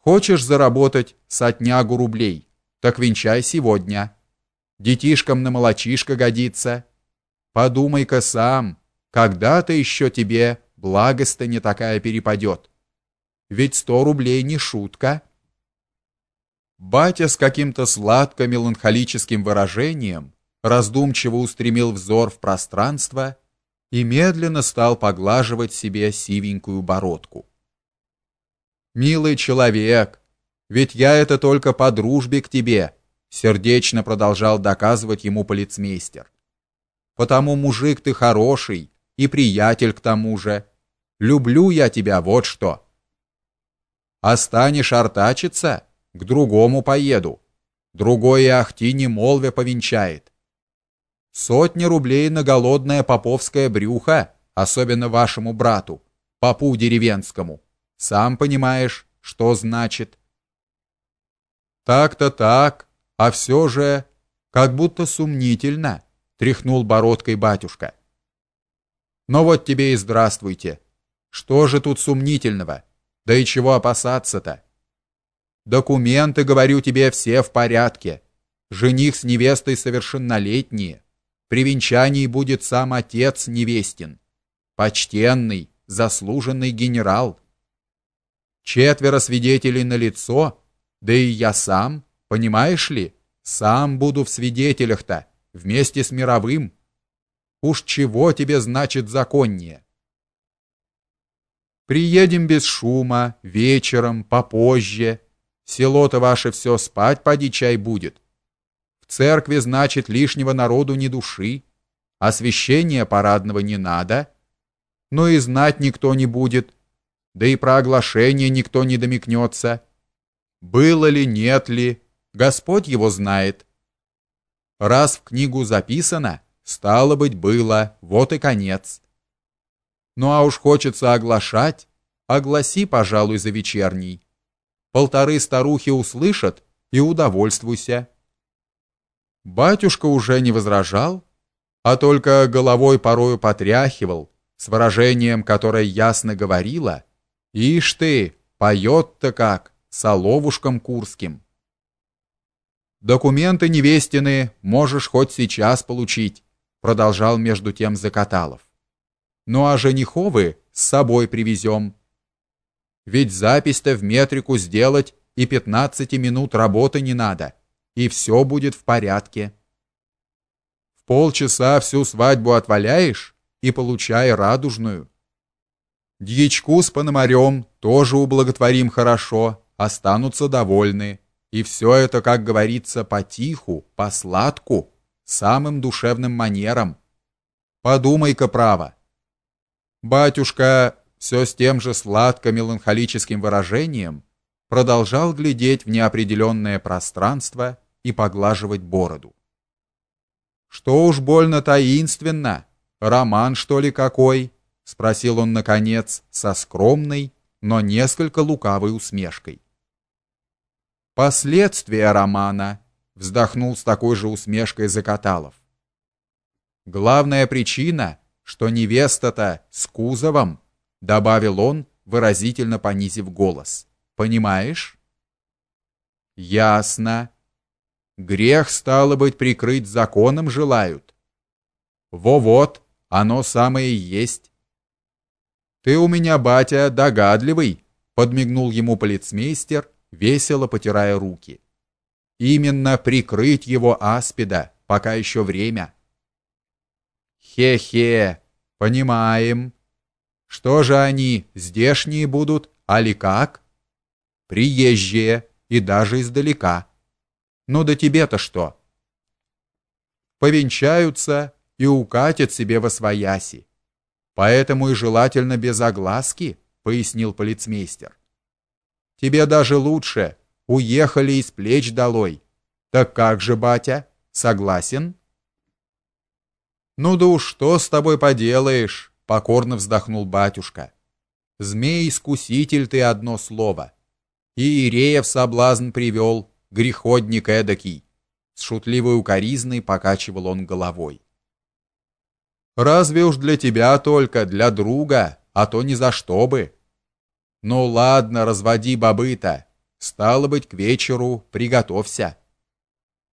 Хочешь заработать сотнягу рублей, так венчай сегодня. Детишкам на молочишко годится. Подумай-ка сам, когда-то еще тебе благость не такая перепадет. Ведь сто рублей не шутка. Батя с каким-то сладко-меланхолическим выражением раздумчиво устремил взор в пространство и медленно стал поглаживать себе сивенькую бородку. Милый человек, ведь я это только по дружбе к тебе, сердечно продолжал доказывать ему полицмейстер. Потому мужик ты хороший и приятель к тому же. Люблю я тебя, вот что. А станешь артачиться, к другому поеду. Другой ахти не молве повенчает. Сотни рублей на голодное поповское брюхо, особенно вашему брату, попу деревенскому. Сам понимаешь, что значит. Так-то так, а все же как будто сумнительно, тряхнул бородкой батюшка. Но вот тебе и здравствуйте. Что же тут сумнительного? Да и чего опасаться-то? Документы, говорю тебе, все в порядке. Жених с невестой совершеннолетние. При венчании будет сам отец невестин. Почтенный, заслуженный генерал. Четверо свидетелей на лицо, да и я сам, понимаешь ли, сам буду в свидетелях-то, вместе с мировым. Уж чего тебе значит законнее? Приедем без шума, вечером, попозже. Село-то ваше все спать поди чай будет. В церкви, значит, лишнего народу ни души. Освящения парадного не надо. Но и знать никто не будет. Да и про оглашение никто не домикнется. Было ли, нет ли, Господь его знает. Раз в книгу записано, Стало быть, было, вот и конец. Ну а уж хочется оглашать, огласи, пожалуй, за вечерний. Полторы старухи услышат и удовольствуйся. Батюшка уже не возражал, а только головой порою потряхивал, с выражением, которое ясно говорило: "Ишь ты, поет-то как, соловушком курским". Документы невестины можешь хоть сейчас получить продолжал между тем Закаталов. Ну а жениховы с собой привезем. Ведь запись-то в метрику сделать и 15 минут работы не надо, и все будет в порядке. В полчаса всю свадьбу отваляешь и получай радужную. Дьячку с пономарем тоже ублаготворим хорошо, останутся довольны. И все это, как говорится, потиху, по сладку самым душевным манером. Подумай-ка право. Батюшка все с тем же сладко-меланхолическим выражением продолжал глядеть в неопределенное пространство и поглаживать бороду. Что уж больно таинственно, роман что ли какой? Спросил он наконец со скромной, но несколько лукавой усмешкой. Последствия романа, вздохнул с такой же усмешкой Закаталов. Главная причина, что невеста-то с кузовом, добавил он, выразительно понизив голос. Понимаешь? Ясно. Грех стало быть прикрыть законом желают. Во вот, оно самое и есть. Ты у меня, батя, догадливый, подмигнул ему полицмейстер, весело потирая руки. Именно прикрыть его аспида, пока еще время. Хе-хе, понимаем. Что же они, здешние будут, али как? Приезжие и даже издалека. Ну да тебе-то что? Повенчаются и укатят себе во свояси. Поэтому и желательно без огласки, пояснил полицмейстер. Тебе даже лучше, уехали из плеч долой. Так как же, батя, согласен? Ну да уж что с тобой поделаешь, покорно вздохнул батюшка. Змей-искуситель ты одно слово. И Ирея в соблазн привел, греходник эдакий. С шутливой укоризной покачивал он головой. Разве уж для тебя только, для друга, а то ни за что бы. Ну ладно, разводи бабы-то. Стало быть, к вечеру приготовься.